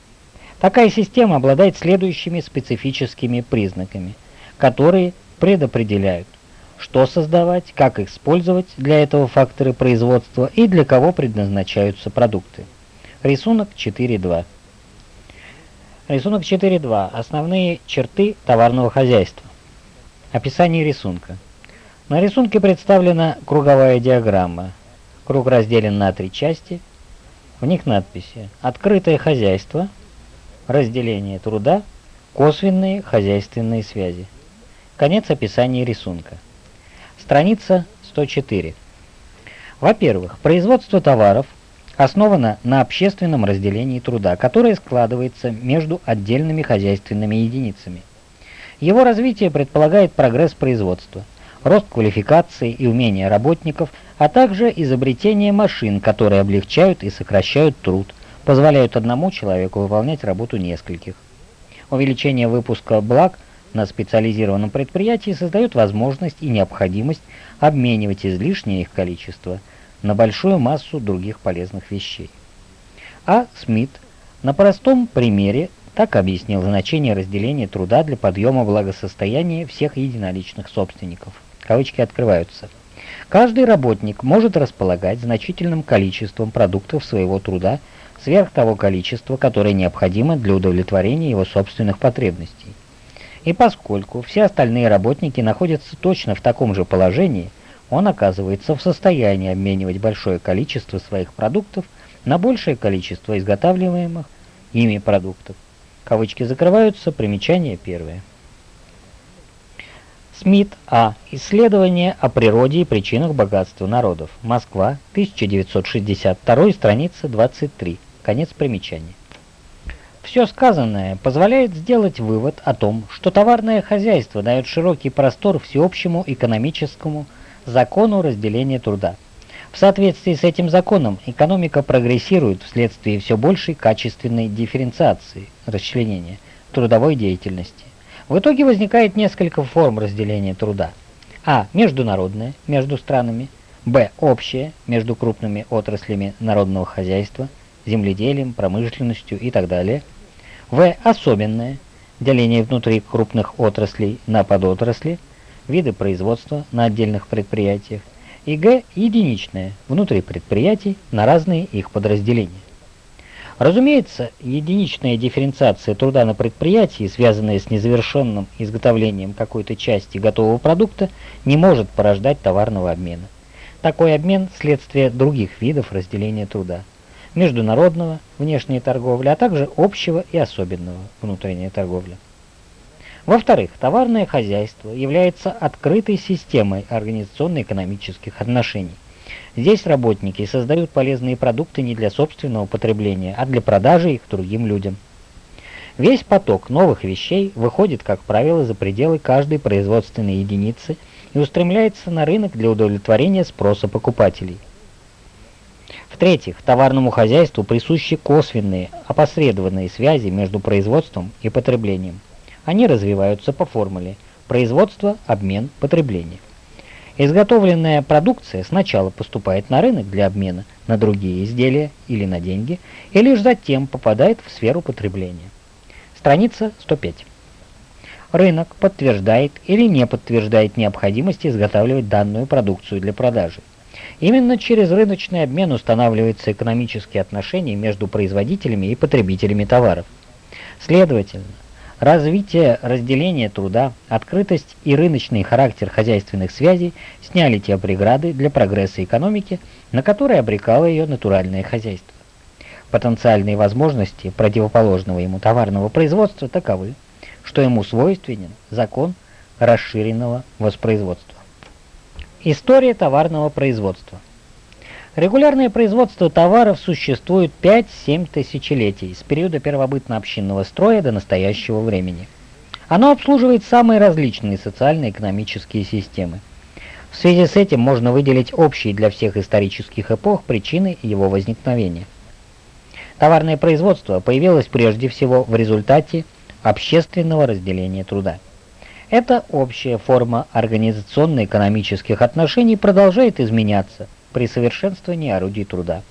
Такая система обладает следующими специфическими признаками, которые предопределяют, что создавать, как использовать для этого факторы производства и для кого предназначаются продукты. Рисунок 4.2. Рисунок 4.2. Основные черты товарного хозяйства. Описание рисунка. На рисунке представлена круговая диаграмма. Круг разделен на три части. В них надписи «Открытое хозяйство», «Разделение труда», «Косвенные хозяйственные связи». Конец описания рисунка. Страница 104. Во-первых, производство товаров основана на общественном разделении труда, которое складывается между отдельными хозяйственными единицами. Его развитие предполагает прогресс производства, рост квалификации и умения работников, а также изобретение машин, которые облегчают и сокращают труд, позволяют одному человеку выполнять работу нескольких. Увеличение выпуска благ на специализированном предприятии создает возможность и необходимость обменивать излишнее их количество на большую массу других полезных вещей. А. Смит на простом примере так объяснил значение разделения труда для подъема благосостояния всех единоличных собственников. Кавычки открываются. Каждый работник может располагать значительным количеством продуктов своего труда сверх того количества, которое необходимо для удовлетворения его собственных потребностей. И поскольку все остальные работники находятся точно в таком же положении, он оказывается в состоянии обменивать большое количество своих продуктов на большее количество изготавливаемых ими продуктов. Кавычки закрываются, примечание первое. Смит А. Исследование о природе и причинах богатства народов. Москва, 1962, страница 23. Конец примечания. Все сказанное позволяет сделать вывод о том, что товарное хозяйство дает широкий простор всеобщему экономическому закону разделения труда. В соответствии с этим законом экономика прогрессирует вследствие все большей качественной дифференциации, расчленения трудовой деятельности. В итоге возникает несколько форм разделения труда. А. Международное, между странами. Б. Общее, между крупными отраслями народного хозяйства – земледелием, промышленностью и так далее. В. Особенное. Деление внутри крупных отраслей на подотрасли, виды производства на отдельных предприятиях. И Г. Единичное. Внутри предприятий на разные их подразделения. Разумеется, единичная дифференциация труда на предприятии, связанная с незавершенным изготовлением какой-то части готового продукта, не может порождать товарного обмена. Такой обмен – следствие других видов разделения труда международного, внешняя торговля, а также общего и особенного, внутренняя торговля. Во-вторых, товарное хозяйство является открытой системой организационно-экономических отношений. Здесь работники создают полезные продукты не для собственного потребления, а для продажи их другим людям. Весь поток новых вещей выходит, как правило, за пределы каждой производственной единицы и устремляется на рынок для удовлетворения спроса покупателей. В-третьих, товарному хозяйству присущи косвенные, опосредованные связи между производством и потреблением. Они развиваются по формуле производство, обмен, потребление. Изготовленная продукция сначала поступает на рынок для обмена на другие изделия или на деньги, и лишь затем попадает в сферу потребления. Страница 105. Рынок подтверждает или не подтверждает необходимость изготавливать данную продукцию для продажи. Именно через рыночный обмен устанавливаются экономические отношения между производителями и потребителями товаров. Следовательно, развитие разделения труда, открытость и рыночный характер хозяйственных связей сняли те преграды для прогресса экономики, на которые обрекало ее натуральное хозяйство. Потенциальные возможности противоположного ему товарного производства таковы, что ему свойственен закон расширенного воспроизводства. История товарного производства. Регулярное производство товаров существует 5-7 тысячелетий, с периода первобытно-общинного строя до настоящего времени. Оно обслуживает самые различные социально-экономические системы. В связи с этим можно выделить общие для всех исторических эпох причины его возникновения. Товарное производство появилось прежде всего в результате общественного разделения труда. Эта общая форма организационно-экономических отношений продолжает изменяться при совершенствовании орудий труда.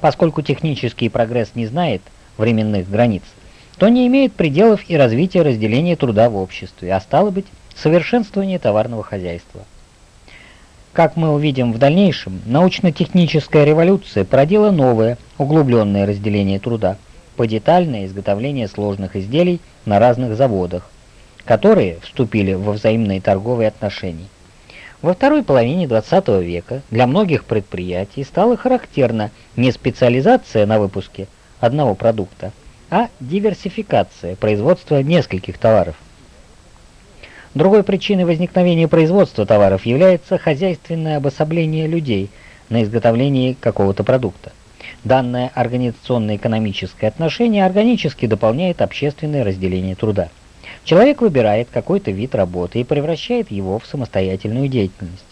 Поскольку технический прогресс не знает временных границ, то не имеет пределов и развития разделения труда в обществе, а стало быть, совершенствование товарного хозяйства. Как мы увидим в дальнейшем, научно-техническая революция породила новое, углубленное разделение труда, подетальное изготовление сложных изделий на разных заводах, которые вступили во взаимные торговые отношения. Во второй половине XX века для многих предприятий стала характерна не специализация на выпуске одного продукта, а диверсификация производства нескольких товаров. Другой причиной возникновения производства товаров является хозяйственное обособление людей на изготовлении какого-то продукта. Данное организационно-экономическое отношение органически дополняет общественное разделение труда. Человек выбирает какой-то вид работы и превращает его в самостоятельную деятельность.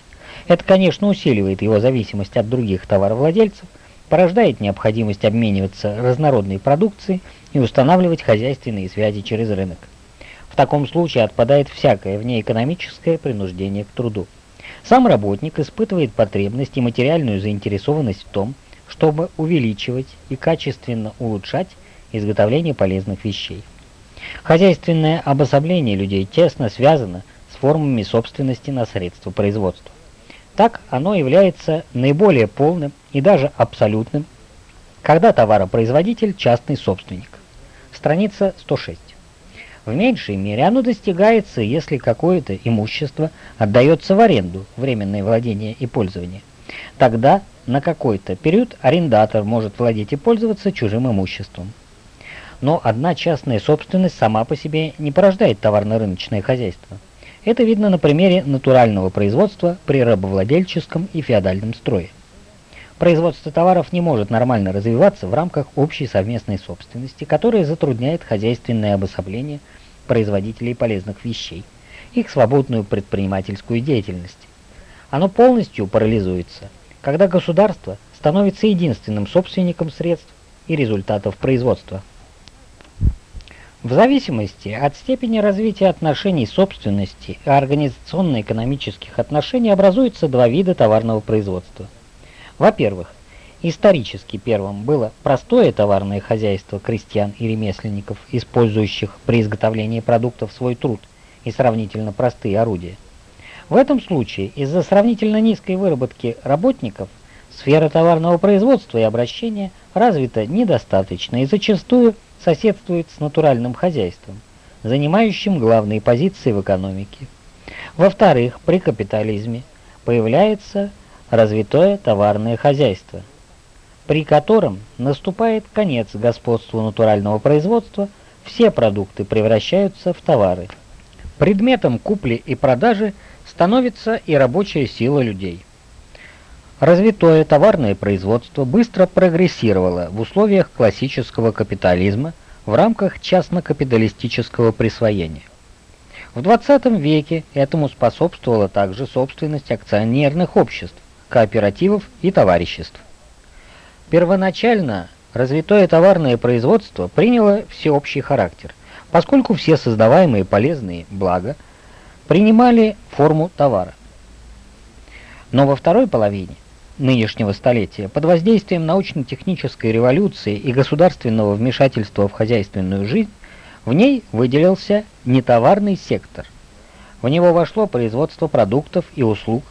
Это, конечно, усиливает его зависимость от других товаровладельцев, порождает необходимость обмениваться разнородной продукцией и устанавливать хозяйственные связи через рынок. В таком случае отпадает всякое внеэкономическое принуждение к труду. Сам работник испытывает потребность и материальную заинтересованность в том, чтобы увеличивать и качественно улучшать изготовление полезных вещей. Хозяйственное обособление людей тесно связано с формами собственности на средства производства. Так оно является наиболее полным и даже абсолютным, когда товаропроизводитель – частный собственник. Страница 106. В меньшей мере оно достигается, если какое-то имущество отдается в аренду, временное владение и пользование. Тогда на какой-то период арендатор может владеть и пользоваться чужим имуществом. Но одна частная собственность сама по себе не порождает товарно-рыночное хозяйство. Это видно на примере натурального производства при рабовладельческом и феодальном строе. Производство товаров не может нормально развиваться в рамках общей совместной собственности, которая затрудняет хозяйственное обособление производителей полезных вещей, их свободную предпринимательскую деятельность. Оно полностью парализуется, когда государство становится единственным собственником средств и результатов производства. В зависимости от степени развития отношений собственности и организационно-экономических отношений образуются два вида товарного производства. Во-первых, исторически первым было простое товарное хозяйство крестьян и ремесленников, использующих при изготовлении продуктов свой труд и сравнительно простые орудия. В этом случае из-за сравнительно низкой выработки работников сфера товарного производства и обращения развита недостаточно и зачастую соседствует с натуральным хозяйством, занимающим главные позиции в экономике. Во-вторых, при капитализме появляется развитое товарное хозяйство, при котором наступает конец господству натурального производства, все продукты превращаются в товары. Предметом купли и продажи становится и рабочая сила людей. Развитое товарное производство быстро прогрессировало в условиях классического капитализма в рамках частно-капиталистического присвоения. В 20 веке этому способствовала также собственность акционерных обществ, кооперативов и товариществ. Первоначально развитое товарное производство приняло всеобщий характер, поскольку все создаваемые полезные блага принимали форму товара. Но во второй половине нынешнего столетия под воздействием научно-технической революции и государственного вмешательства в хозяйственную жизнь в ней выделился нетоварный сектор. В него вошло производство продуктов и услуг,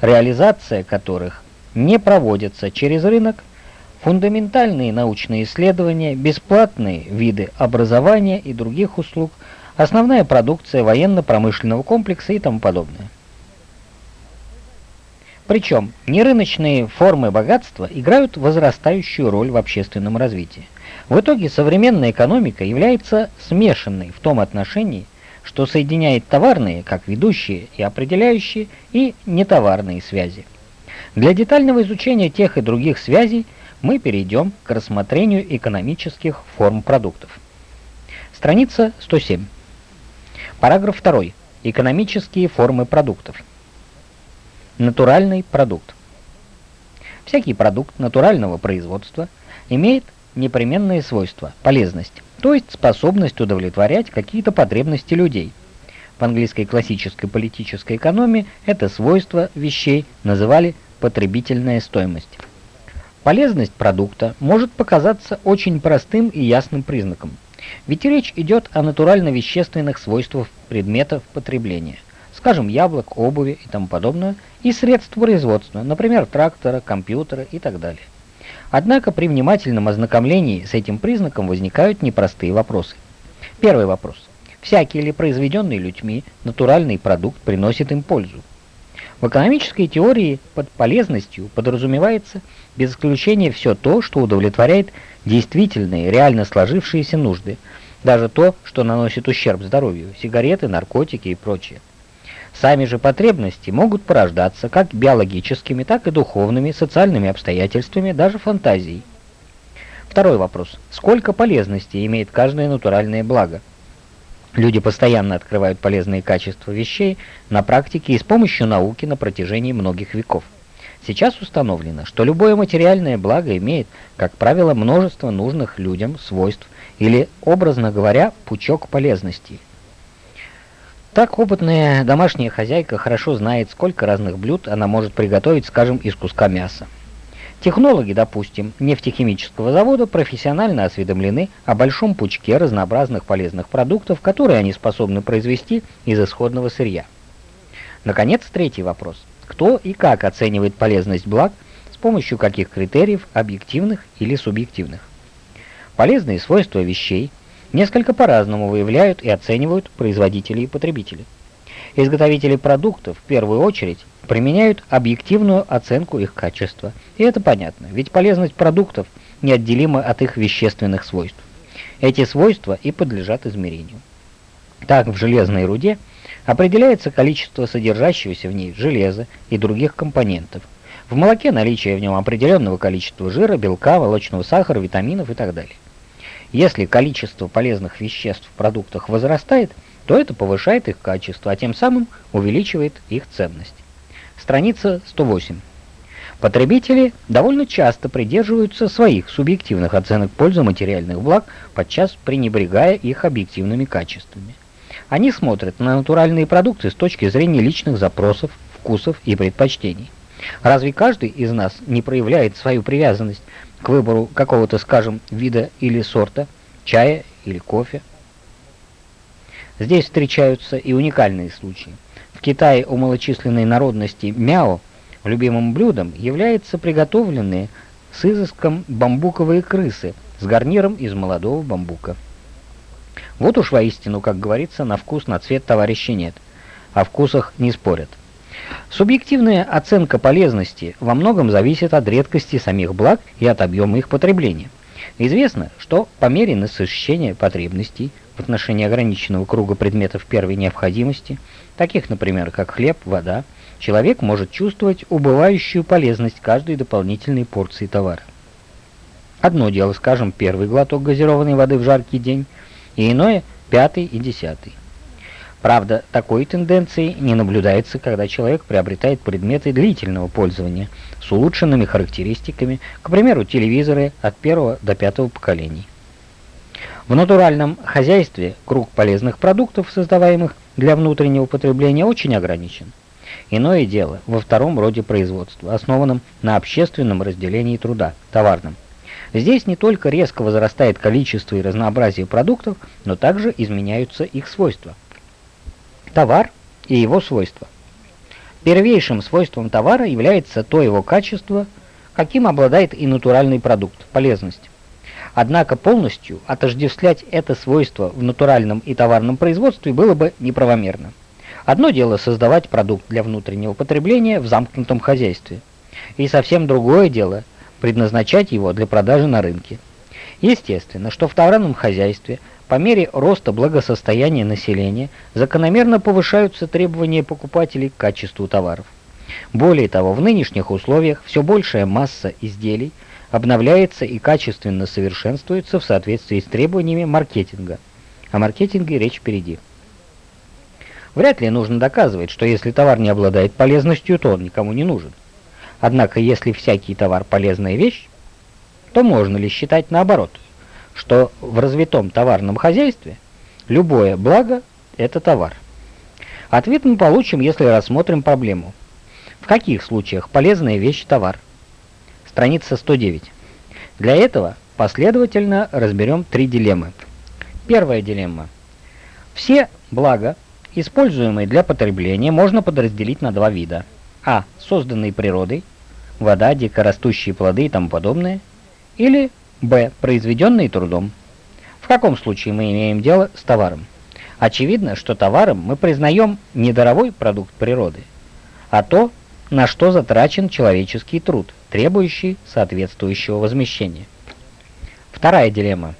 реализация которых не проводится через рынок, фундаментальные научные исследования, бесплатные виды образования и других услуг, основная продукция военно-промышленного комплекса и тому подобное. Причем нерыночные формы богатства играют возрастающую роль в общественном развитии. В итоге современная экономика является смешанной в том отношении, что соединяет товарные, как ведущие и определяющие, и нетоварные связи. Для детального изучения тех и других связей мы перейдем к рассмотрению экономических форм продуктов. Страница 107. Параграф 2. Экономические формы продуктов. Натуральный продукт. Всякий продукт натурального производства имеет непременные свойства, полезность, то есть способность удовлетворять какие-то потребности людей. В английской классической политической экономии это свойство вещей называли потребительная стоимость. Полезность продукта может показаться очень простым и ясным признаком, ведь речь идет о натурально-вещественных свойствах предметов потребления скажем, яблок, обуви и тому подобное, и средств производства, например, трактора, компьютера и так далее. Однако при внимательном ознакомлении с этим признаком возникают непростые вопросы. Первый вопрос. Всякий ли произведенный людьми натуральный продукт приносит им пользу? В экономической теории под полезностью подразумевается без исключения все то, что удовлетворяет действительные, реально сложившиеся нужды, даже то, что наносит ущерб здоровью, сигареты, наркотики и прочее. Сами же потребности могут порождаться как биологическими, так и духовными, социальными обстоятельствами, даже фантазией. Второй вопрос. Сколько полезностей имеет каждое натуральное благо? Люди постоянно открывают полезные качества вещей на практике и с помощью науки на протяжении многих веков. Сейчас установлено, что любое материальное благо имеет, как правило, множество нужных людям свойств или, образно говоря, пучок полезностей. Так опытная домашняя хозяйка хорошо знает, сколько разных блюд она может приготовить, скажем, из куска мяса. Технологи, допустим, нефтехимического завода профессионально осведомлены о большом пучке разнообразных полезных продуктов, которые они способны произвести из исходного сырья. Наконец, третий вопрос. Кто и как оценивает полезность благ, с помощью каких критериев, объективных или субъективных? Полезные свойства вещей несколько по-разному выявляют и оценивают производители и потребители. Изготовители продуктов в первую очередь применяют объективную оценку их качества. И это понятно, ведь полезность продуктов неотделима от их вещественных свойств. Эти свойства и подлежат измерению. Так, в железной руде определяется количество содержащегося в ней железа и других компонентов. В молоке наличие в нем определенного количества жира, белка, молочного сахара, витаминов и так далее. Если количество полезных веществ в продуктах возрастает, то это повышает их качество, а тем самым увеличивает их ценность. Страница 108. Потребители довольно часто придерживаются своих субъективных оценок пользы материальных благ, подчас пренебрегая их объективными качествами. Они смотрят на натуральные продукты с точки зрения личных запросов, вкусов и предпочтений. Разве каждый из нас не проявляет свою привязанность к выбору какого-то, скажем, вида или сорта, чая или кофе? Здесь встречаются и уникальные случаи. В Китае у малочисленной народности мяо любимым блюдом являются приготовленные с изыском бамбуковые крысы с гарниром из молодого бамбука. Вот уж воистину, как говорится, на вкус, на цвет товарища нет. О вкусах не спорят. Субъективная оценка полезности во многом зависит от редкости самих благ и от объема их потребления. Известно, что по мере насыщения потребностей в отношении ограниченного круга предметов первой необходимости, таких, например, как хлеб, вода, человек может чувствовать убывающую полезность каждой дополнительной порции товара. Одно дело, скажем, первый глоток газированной воды в жаркий день, и иное – пятый и десятый. Правда, такой тенденции не наблюдается, когда человек приобретает предметы длительного пользования с улучшенными характеристиками, к примеру, телевизоры от первого до пятого поколений. В натуральном хозяйстве круг полезных продуктов, создаваемых для внутреннего потребления, очень ограничен. Иное дело во втором роде производства, основанном на общественном разделении труда, товарном. Здесь не только резко возрастает количество и разнообразие продуктов, но также изменяются их свойства – Товар и его свойства. Первейшим свойством товара является то его качество, каким обладает и натуральный продукт, полезность. Однако полностью отождествлять это свойство в натуральном и товарном производстве было бы неправомерно. Одно дело создавать продукт для внутреннего потребления в замкнутом хозяйстве, и совсем другое дело предназначать его для продажи на рынке. Естественно, что в товарном хозяйстве по мере роста благосостояния населения закономерно повышаются требования покупателей к качеству товаров. Более того, в нынешних условиях все большая масса изделий обновляется и качественно совершенствуется в соответствии с требованиями маркетинга. О маркетинге речь впереди. Вряд ли нужно доказывать, что если товар не обладает полезностью, то он никому не нужен. Однако, если всякий товар полезная вещь, то можно ли считать наоборот – что в развитом товарном хозяйстве любое благо – это товар. Ответ мы получим, если рассмотрим проблему. В каких случаях полезная вещь – товар? Страница 109. Для этого последовательно разберем три дилеммы. Первая дилемма. Все блага, используемые для потребления, можно подразделить на два вида. А. Созданные природой, вода, дикорастущие плоды и тому подобное. Или Б. Произведенный трудом. В каком случае мы имеем дело с товаром? Очевидно, что товаром мы признаем не даровой продукт природы, а то, на что затрачен человеческий труд, требующий соответствующего возмещения. Вторая дилемма.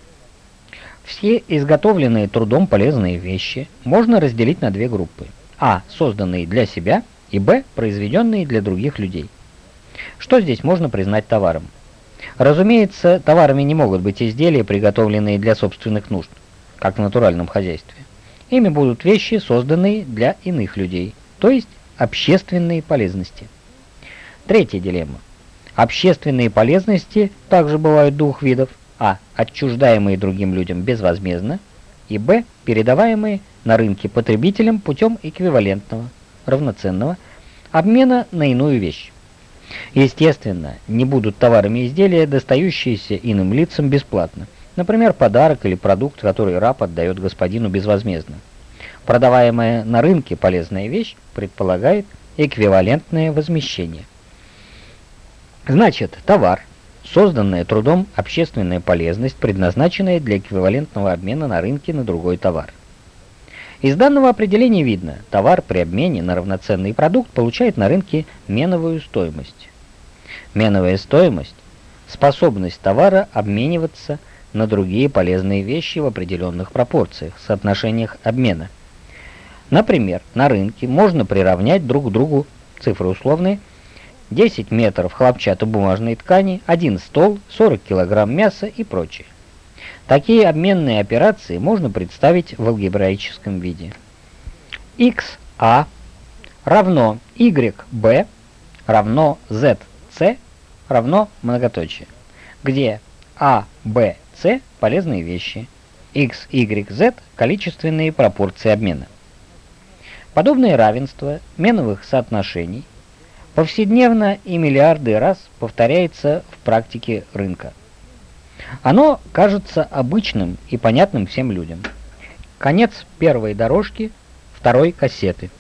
Все изготовленные трудом полезные вещи можно разделить на две группы. А. Созданные для себя и Б. Произведенные для других людей. Что здесь можно признать товаром? Разумеется, товарами не могут быть изделия, приготовленные для собственных нужд, как в натуральном хозяйстве. Ими будут вещи, созданные для иных людей, то есть общественные полезности. Третья дилемма. Общественные полезности также бывают двух видов. А. Отчуждаемые другим людям безвозмездно. и б, передаваемые на рынке потребителям путем эквивалентного, равноценного обмена на иную вещь. Естественно, не будут товарами изделия, достающиеся иным лицам бесплатно. Например, подарок или продукт, который раб отдает господину безвозмездно. Продаваемая на рынке полезная вещь предполагает эквивалентное возмещение. Значит, товар, созданная трудом общественная полезность, предназначенная для эквивалентного обмена на рынке на другой товар. Из данного определения видно, товар при обмене на равноценный продукт получает на рынке меновую стоимость. Меновая стоимость – способность товара обмениваться на другие полезные вещи в определенных пропорциях, соотношениях обмена. Например, на рынке можно приравнять друг к другу цифры условные 10 метров хлопчатобумажной ткани, один стол, 40 килограмм мяса и прочее. Такие обменные операции можно представить в алгебраическом виде. XA равно YB равно ZC равно многоточие, где A, B, C полезные вещи, X, Y, Z количественные пропорции обмена. Подобное равенство меновых соотношений повседневно и миллиарды раз повторяется в практике рынка. Оно кажется обычным и понятным всем людям. Конец первой дорожки второй кассеты.